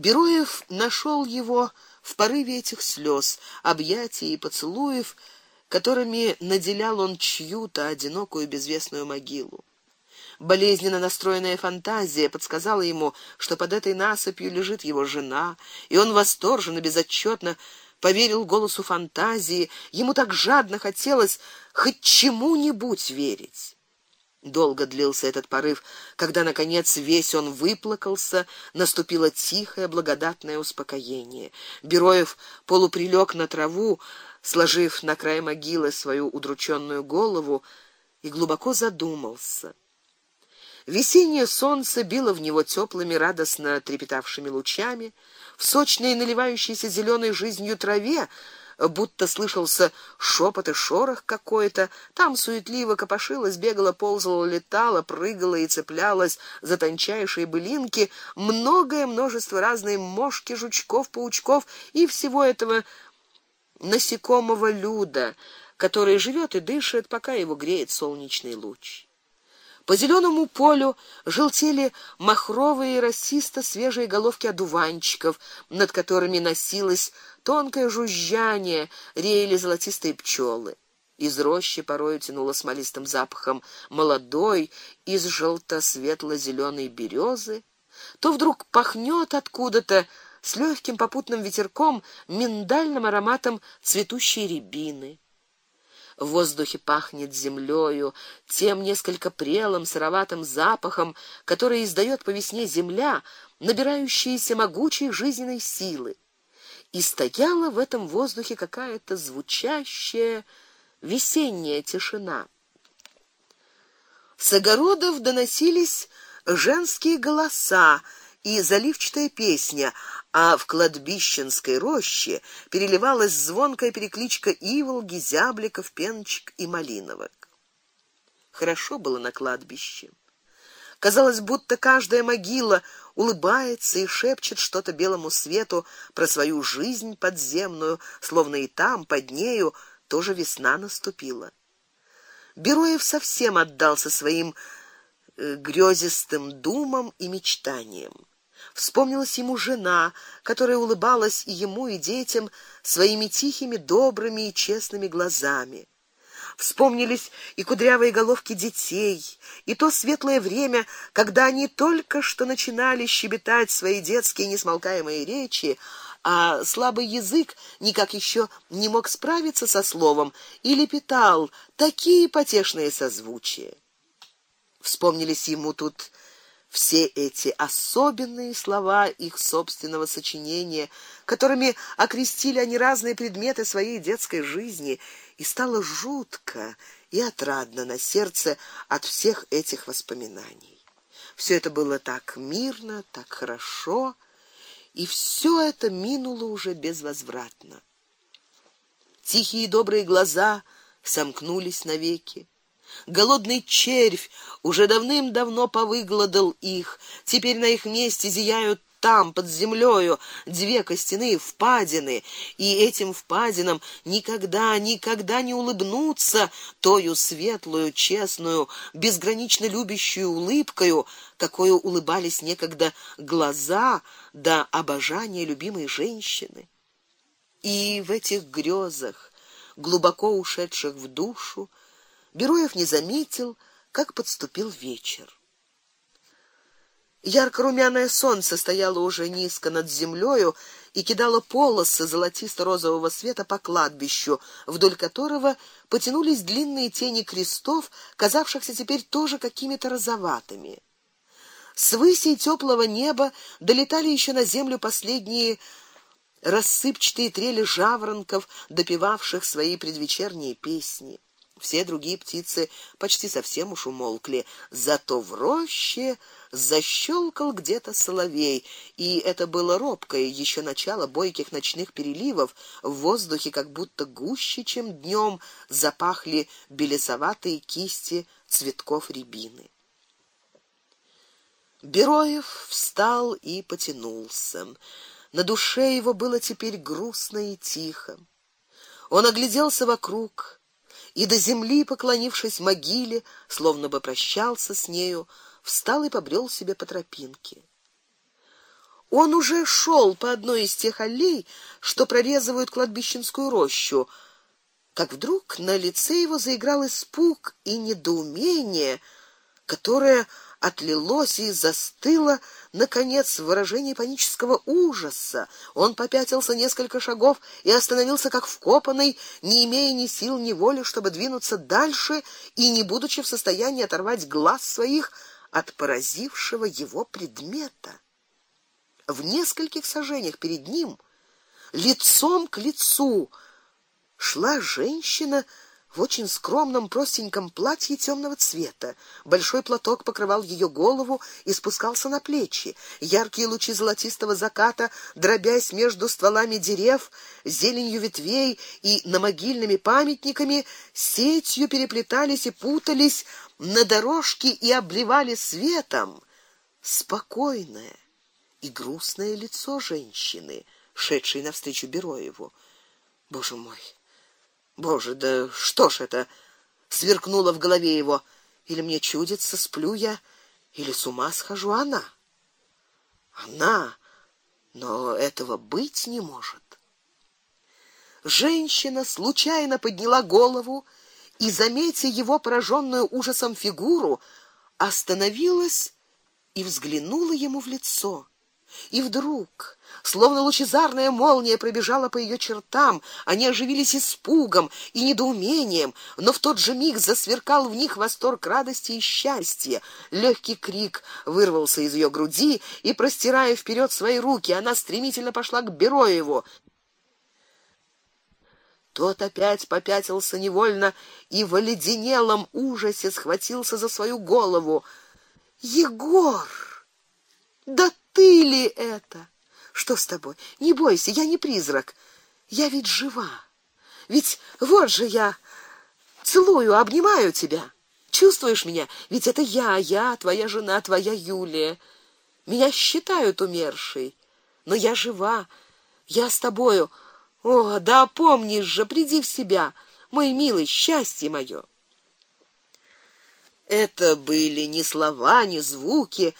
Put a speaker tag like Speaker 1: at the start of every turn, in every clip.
Speaker 1: Бероев нашел его в порыве этих слез, объятий и поцелуев, которыми наделял он чью-то одинокую безвестную могилу. Болезненно настроенная фантазия подсказала ему, что под этой насыпью лежит его жена, и он восторженно, безотчетно поверил голосу фантазии, ему так жадно хотелось хоть чему-нибудь верить. Долго длился этот порыв, когда наконец весь он выплакался, наступило тихое благодатное успокоение. Бероев полуприлег на траву, сложив на край могилы свою удрученную голову, и глубоко задумался. Весеннее солнце било в него теплыми, радостно трепетавшими лучами, в сочной наливающейся зеленой жизнью траве будто слышался шепот и шорох какой-то. Там суетливо копошилась, бегала, ползала, летала, прыгала и цеплялась за тончайшие былинки многое множество разной мошки, жучков, паучков и всего этого насекомого люда, который живет и дышит, пока его греет солнечный луч. По зеленому полю желтели махровые расисто свежие головки одуванчиков, над которыми носилось тонкое жужжание, реяли золотистые пчелы. Из рощи порою тянуло смолистым запахом молодой из желто-светло-зеленой березы, то вдруг пахнет откуда-то с легким попутным ветерком миндальным ароматом цветущей рябины. В воздухе пахнет землею, тем несколько прелым сыроватым запахом, который издает по весне земля, набирающаяся могучей жизненной силы. И стояла в этом воздухе какая-то звучащая весенняя тишина. С огородов доносились женские голоса и заливчатая песня, а в кладбищенской роще переливалась звонкая перекличка иволги, зябликов, пеночек и малиновок. Хорошо было на кладбище. Казалось, будто каждая могила улыбается и шепчет что-то белому свету про свою жизнь подземную, словно и там под нею тоже весна наступила. Бероев совсем отдался своим э, грезистым думам и мечтаниям. Вспомнилась ему жена, которая улыбалась и ему, и детям своими тихими, добрыми и честными глазами. Вспомнились и кудрявые головки детей, и то светлое время, когда они только что начинали щебетать свои детские несмолкаемые речи, а слабый язык никак еще не мог справиться со словом и лепетал такие потешные созвучия. Вспомнились ему тут все эти особенные слова их собственного сочинения, которыми окрестили они разные предметы своей детской жизни, и стало жутко и отрадно на сердце от всех этих воспоминаний. Все это было так мирно, так хорошо, и все это минуло уже безвозвратно. Тихие добрые глаза сомкнулись навеки. Голодный червь уже давным-давно повыгладал их. Теперь на их месте зияют там под землею две костяные впадины, и этим впадинам никогда, никогда не улыбнуться тою светлую, честную, безгранично любящую улыбкою, какой улыбались некогда глаза до обожания любимой женщины. И в этих грезах, глубоко ушедших в душу, Бероев не заметил, как подступил вечер. Ярко-румяное солнце стояло уже низко над землею и кидало полосы золотисто-розового света по кладбищу, вдоль которого потянулись длинные тени крестов, казавшихся теперь тоже какими-то розоватыми. С высей теплого неба долетали еще на землю последние рассыпчатые трели жаворонков, допевавших свои предвечерние песни. Все другие птицы почти совсем уж умолкли, зато в роще защелкал где-то соловей, и это было робкое еще начало бойких ночных переливов. В воздухе как будто гуще, чем днем, запахли белесоватые кисти цветков рябины. Бероев встал и потянулся. На душе его было теперь грустно и тихо. Он огляделся вокруг и до земли, поклонившись могиле, словно бы прощался с нею, встал и побрел себе по тропинке. Он уже шел по одной из тех аллей, что прорезывают кладбищенскую рощу, как вдруг на лице его заиграл испуг и недоумение, которое отлилось и застыло наконец в выражении панического ужаса. Он попятился несколько шагов и остановился как вкопанный, не имея ни сил, ни воли, чтобы двинуться дальше и не будучи в состоянии оторвать глаз своих от поразившего его предмета. В нескольких сажениях перед ним, лицом к лицу, шла женщина в очень скромном простеньком платье темного цвета. Большой платок покрывал ее голову и спускался на плечи. Яркие лучи золотистого заката, дробясь между стволами дерев, зеленью ветвей и на могильными памятниками, сетью переплетались и путались на дорожке и обливали светом спокойное и грустное лицо женщины, шедшей навстречу Бероеву. Боже мой, Боже, да что ж это? Сверкнуло в голове его. Или мне чудится, сплю я, или с ума схожу она? Она, но этого быть не может. Женщина случайно подняла голову и, заметя его пораженную ужасом фигуру, остановилась и взглянула ему в лицо. И вдруг, словно лучезарная молния пробежала по ее чертам, они оживились испугом и недоумением, но в тот же миг засверкал в них восторг радости и счастья. Легкий крик вырвался из ее груди, и простирая вперед свои руки, она стремительно пошла к Бероеву. Тот опять попятился невольно и в оледенелом ужасе схватился за свою голову. Егор! Да ты ли это? Что с тобой? Не бойся, я не призрак. Я ведь жива. Ведь вот же я целую, обнимаю тебя. Чувствуешь меня? Ведь это я, я, твоя жена, твоя Юлия. Меня считают умершей, но я жива. Я с тобою. О, да помнишь же, приди в себя, мой милый, счастье мое. Это были не слова, не звуки,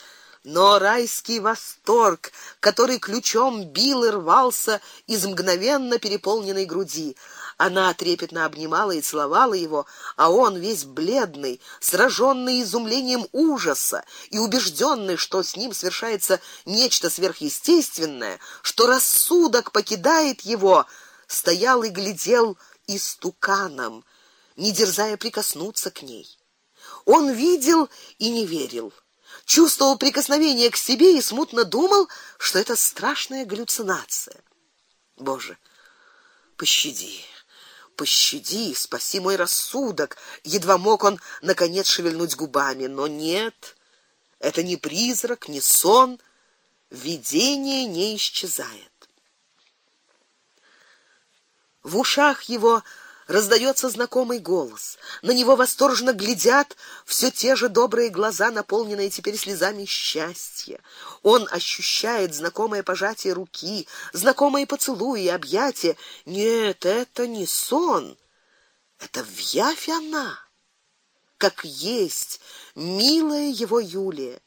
Speaker 1: но райский восторг, который ключом бил и рвался из мгновенно переполненной груди. Она трепетно обнимала и целовала его, а он весь бледный, сраженный изумлением ужаса и убежденный, что с ним совершается нечто сверхъестественное, что рассудок покидает его, стоял и глядел истуканом, не дерзая прикоснуться к ней. Он видел и не верил чувствовал прикосновение к себе и смутно думал, что это страшная галлюцинация. Боже, пощади, пощади, спаси мой рассудок. Едва мог он наконец шевельнуть губами, но нет. Это не призрак, не сон, видение не исчезает. В ушах его раздается знакомый голос. На него восторженно глядят все те же добрые глаза, наполненные теперь слезами счастья. Он ощущает знакомое пожатие руки, знакомые поцелуи и объятия. Нет, это не сон. Это вявь она, как есть, милая его Юлия.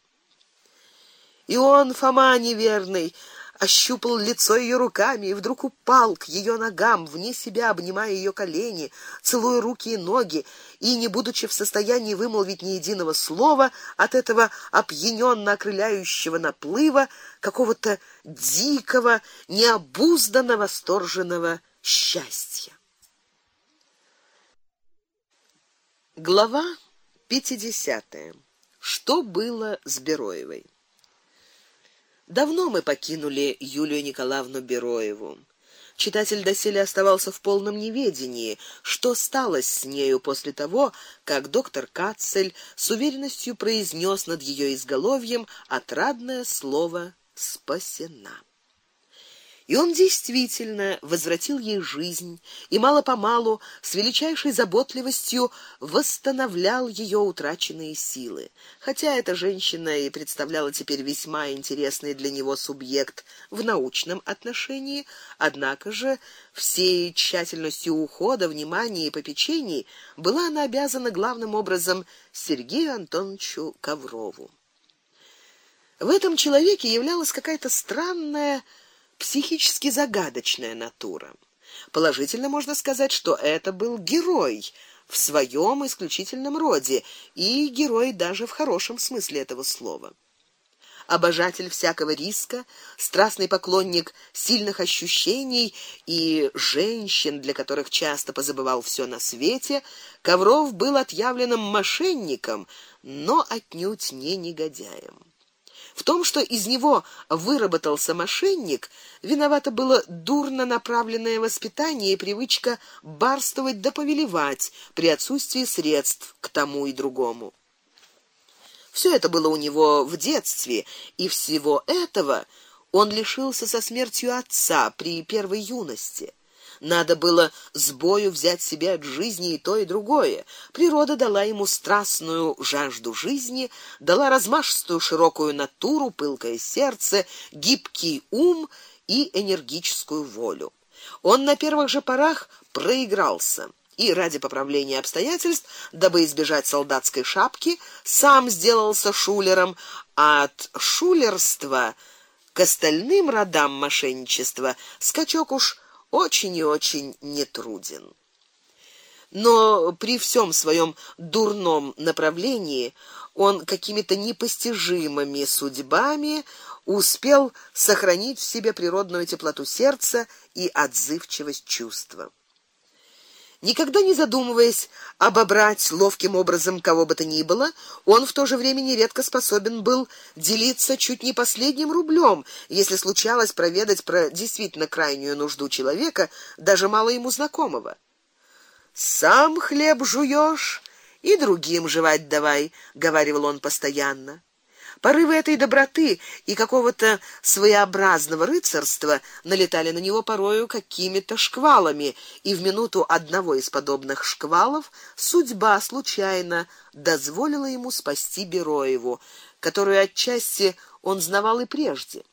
Speaker 1: И он, Фома неверный, ощупал лицо ее руками и вдруг упал к ее ногам, вне себя обнимая ее колени, целуя руки и ноги, и не будучи в состоянии вымолвить ни единого слова от этого опьяненно окрыляющего наплыва какого-то дикого, необузданно восторженного счастья. Глава 50. Что было с Бероевой? Давно мы покинули Юлию Николаевну Бероеву. Читатель доселе оставался в полном неведении, что стало с нею после того, как доктор Кацель с уверенностью произнес над ее изголовьем отрадное слово спасена. И он действительно возвратил ей жизнь и мало-помалу с величайшей заботливостью восстановлял ее утраченные силы. Хотя эта женщина и представляла теперь весьма интересный для него субъект в научном отношении, однако же всей тщательностью ухода, внимания и попечений была она обязана главным образом Сергею Антоновичу Коврову. В этом человеке являлась какая-то странная, психически загадочная натура. Положительно можно сказать, что это был герой в своем исключительном роде, и герой даже в хорошем смысле этого слова обожатель всякого риска, страстный поклонник сильных ощущений и женщин, для которых часто позабывал все на свете, Ковров был отъявленным мошенником, но отнюдь не негодяем. В том, что из него выработался мошенник, виновато было дурно направленное воспитание и привычка барствовать да повелевать при отсутствии средств к тому и другому. Все это было у него в детстве, и всего этого он лишился со смертью отца при первой юности. Надо было с бою взять себе от жизни и то, и другое. Природа дала ему страстную жажду жизни, дала размашистую широкую натуру, пылкое сердце, гибкий ум и энергическую волю. Он на первых же порах проигрался и ради поправления обстоятельств, дабы избежать солдатской шапки, сам сделался шулером, а от шулерства к остальным родам мошенничества скачок уж очень и очень нетруден. Но при всем своем дурном направлении он какими-то непостижимыми судьбами успел сохранить в себе природную теплоту сердца и отзывчивость чувства никогда не задумываясь обобрать ловким образом кого бы то ни было, он в то же время нередко способен был делиться чуть не последним рублем, если случалось проведать про действительно крайнюю нужду человека, даже мало ему знакомого. Сам хлеб жуешь и другим жевать давай, говаривал он постоянно. Порывы этой доброты и какого-то своеобразного рыцарства налетали на него порою какими-то шквалами, и в минуту одного из подобных шквалов судьба случайно дозволила ему спасти Бероеву, которую отчасти он знавал и прежде.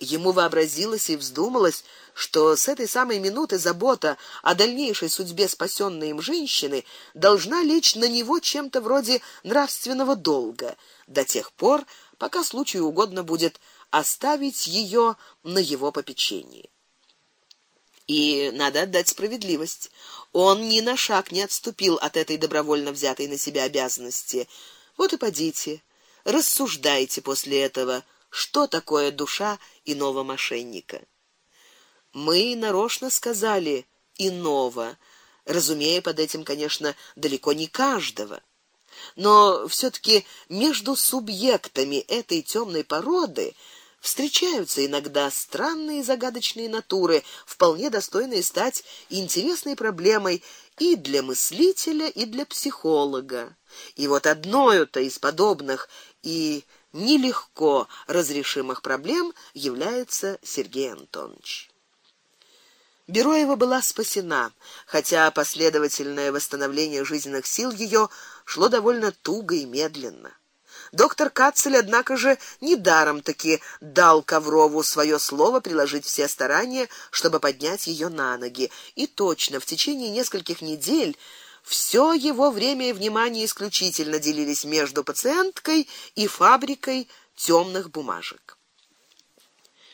Speaker 1: Ему вообразилось и вздумалось, что с этой самой минуты забота о дальнейшей судьбе спасенной им женщины должна лечь на него чем-то вроде нравственного долга до тех пор, пока случаю угодно будет оставить ее на его попечении. И надо отдать справедливость. Он ни на шаг не отступил от этой добровольно взятой на себя обязанности. Вот и подите, рассуждайте после этого, что такое душа иного мошенника. Мы нарочно сказали иного, разумея под этим, конечно, далеко не каждого но все таки между субъектами этой темной породы встречаются иногда странные загадочные натуры, вполне достойные стать интересной проблемой и для мыслителя, и для психолога. И вот одною-то из подобных и нелегко разрешимых проблем является Сергей Антонович. Бероева была спасена, хотя последовательное восстановление жизненных сил ее шло довольно туго и медленно. Доктор Кацель, однако же, недаром таки дал Коврову свое слово приложить все старания, чтобы поднять ее на ноги, и точно в течение нескольких недель все его время и внимание исключительно делились между пациенткой и фабрикой темных бумажек.